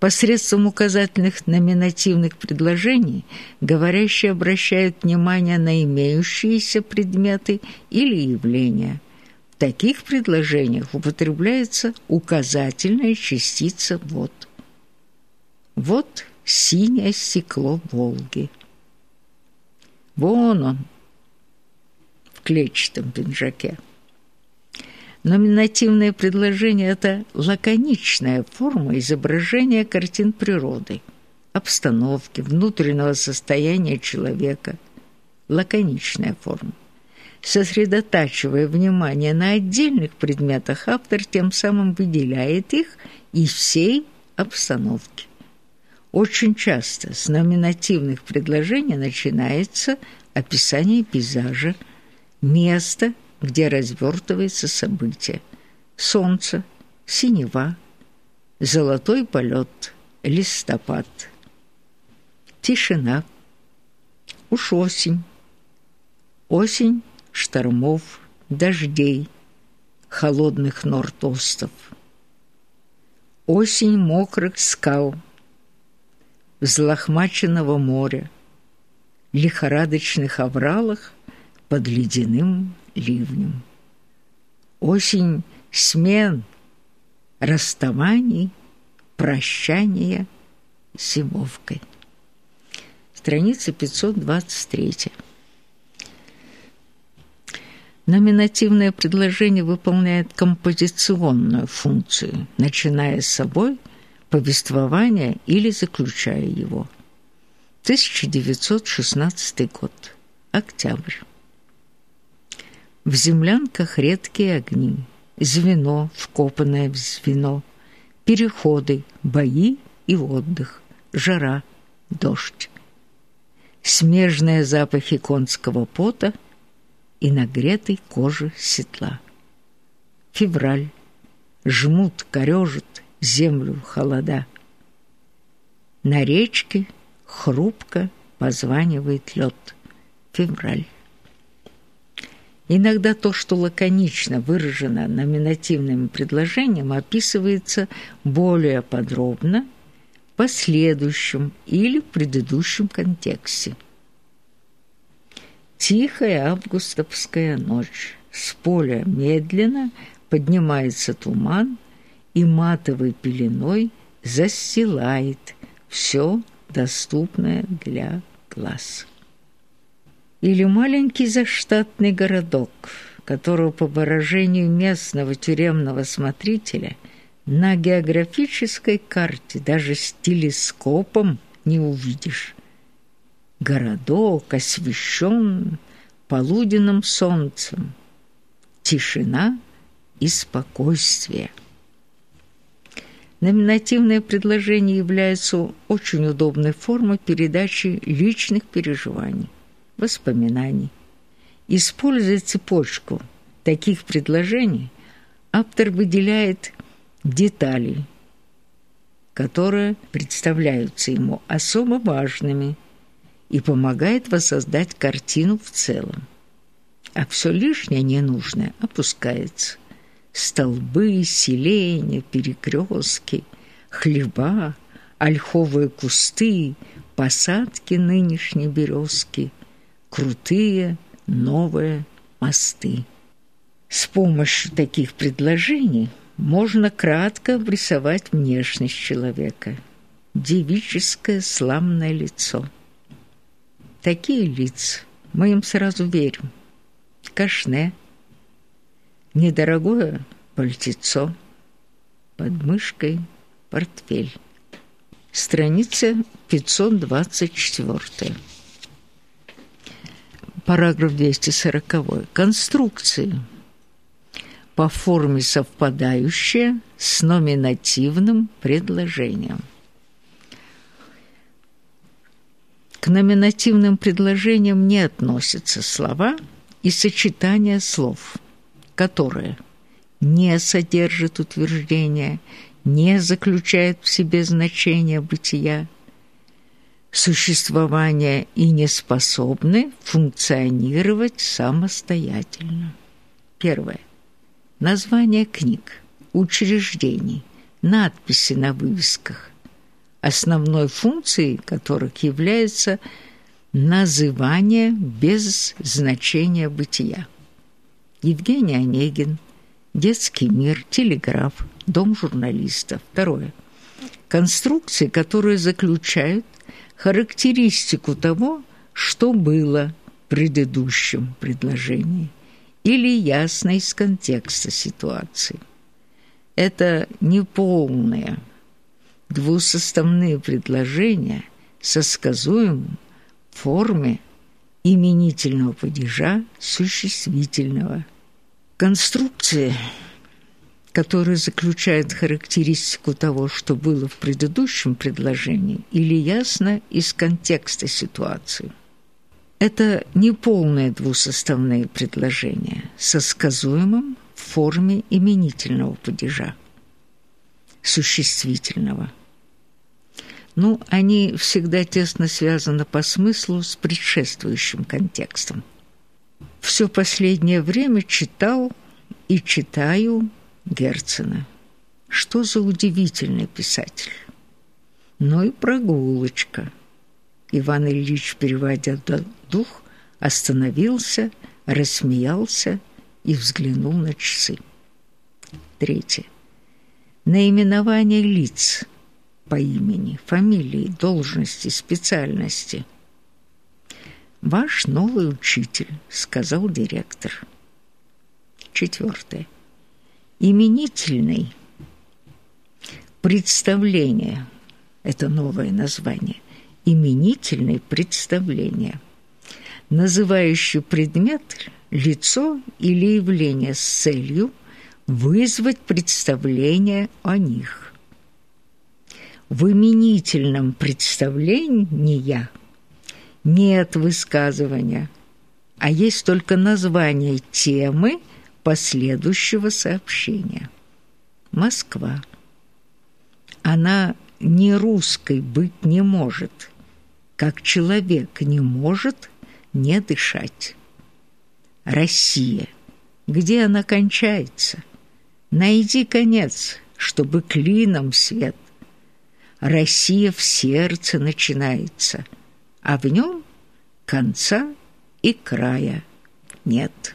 Посредством указательных номинативных предложений говорящие обращают внимание на имеющиеся предметы или явления. В таких предложениях употребляется указательная частица «вот». Вот синее стекло Волги. Вон он в клетчатом пинжаке. Номинативное предложение – это лаконичная форма изображения картин природы, обстановки, внутреннего состояния человека. Лаконичная форма. Сосредотачивая внимание на отдельных предметах, автор тем самым выделяет их из всей обстановки. Очень часто с номинативных предложений начинается описание пейзажа, места – где развертывается событие. Солнце, синева, золотой полет, листопад. Тишина. Уж осень. Осень штормов, дождей, холодных нортостов. Осень мокрых скал, взлохмаченного моря, лихорадочных авралах под ледяным ливнем. Осень смен, расставаний, прощания зимовкой. Страница 523. Номинативное предложение выполняет композиционную функцию, начиная с собой повествования или заключая его. 1916 год. Октябрь. В землянках редкие огни, звено, вкопанное в звено, переходы, бои и отдых, жара, дождь. Смежные запахи конского пота и нагретой кожи седла. Февраль. Жмут, корёжат землю холода. На речке хрупко позванивает лед. Февраль. Иногда то, что лаконично выражено номинативным предложением, описывается более подробно в последующем или предыдущем контексте. Тихая августовская ночь. С поля медленно поднимается туман и матовой пеленой застилает все доступное для глаз или маленький заштатный городок, которого по выражению местного тюремного смотрителя на географической карте даже с телескопом не увидишь. Городок освещен полуденным солнцем, тишина и спокойствие. Номинативное предложение является очень удобной формой передачи личных переживаний воспоминаний. Используя цепочку таких предложений, автор выделяет детали, которые представляются ему особо важными и помогает воссоздать картину в целом. А все лишнее ненужное опускается. Столбы, селения, перекрестки, хлеба, ольховые кусты, посадки нынешней березки – крутые новые мосты. С помощью таких предложений можно кратко обрисовать внешность человека. Девическое славное лицо. Такие лица мы им сразу верим. Кашне, недорогое пальтецо, под мышкой портфель. Страница 524 параграф 240, конструкции по форме совпадающие с номинативным предложением. К номинативным предложениям не относятся слова и сочетания слов, которые не содержат утверждения, не заключают в себе значение бытия, существования и не способны функционировать самостоятельно. Первое. Название книг, учреждений, надписи на вывесках, основной функцией которых является называние без значения бытия. Евгений Онегин, Детский мир, Телеграф, Дом журналистов. Второе. Конструкции, которые заключают характеристику того, что было в предыдущем предложении или ясно из контекста ситуации. Это неполные двусоставные предложения со сказуемым в форме именительного падежа существительного. Конструкции, которые заключают характеристику того, что было в предыдущем предложении, или ясно из контекста ситуации. Это неполные двусоставные предложения со сказуемым в форме именительного падежа, существительного. Ну, они всегда тесно связаны по смыслу с предшествующим контекстом. Все последнее время читал и читаю Герцена. Что за удивительный писатель. Ну и прогулочка – Иван Ильич, переводя дух, остановился, рассмеялся и взглянул на часы. Третье. Наименование лиц по имени, фамилии, должности, специальности. «Ваш новый учитель», — сказал директор. Четвертое. Именительный. Представление – это новое название – именительное представление, называющее предмет, лицо или явление с целью вызвать представление о них. В именительном представлении нет высказывания, а есть только название темы последующего сообщения. Москва. Она не русской быть не может – как человек не может не дышать. Россия, где она кончается? Найди конец, чтобы клином свет. Россия в сердце начинается, а в нем конца и края нет».